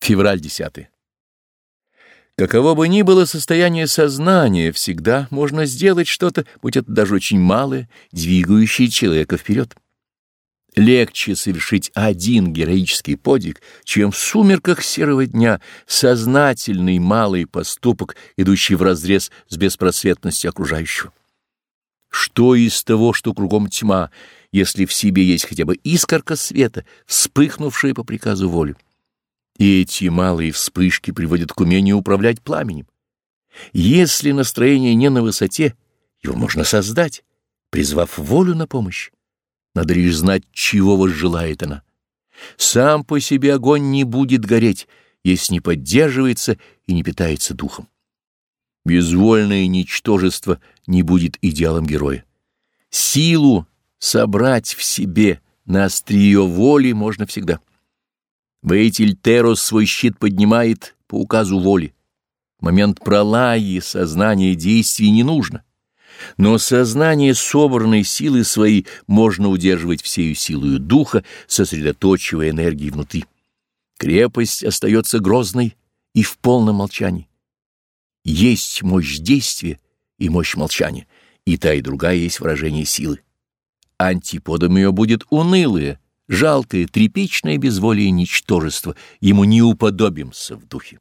Февраль 10. Каково бы ни было состояние сознания, всегда можно сделать что-то, будь это даже очень малое, двигающее человека вперед. Легче совершить один героический подвиг, чем в сумерках серого дня сознательный малый поступок, идущий вразрез с беспросветностью окружающего. Что из того, что кругом тьма, если в себе есть хотя бы искорка света, вспыхнувшая по приказу воли? И эти малые вспышки приводят к умению управлять пламенем. Если настроение не на высоте, его можно создать, призвав волю на помощь. Надо лишь знать, чего возжелает она. Сам по себе огонь не будет гореть, если не поддерживается и не питается духом. Безвольное ничтожество не будет идеалом героя. Силу собрать в себе на острие воли можно всегда. Воитель свой щит поднимает по указу воли. В момент пролаи сознание действий не нужно. Но сознание собранной силы своей можно удерживать всею силою духа, сосредоточивая энергии внутри. Крепость остается грозной и в полном молчании. Есть мощь действия и мощь молчания, и та и другая есть выражение силы. Антиподом ее будет унылое, жалкое, тряпичное безволие ничтожество, ему не уподобимся в духе.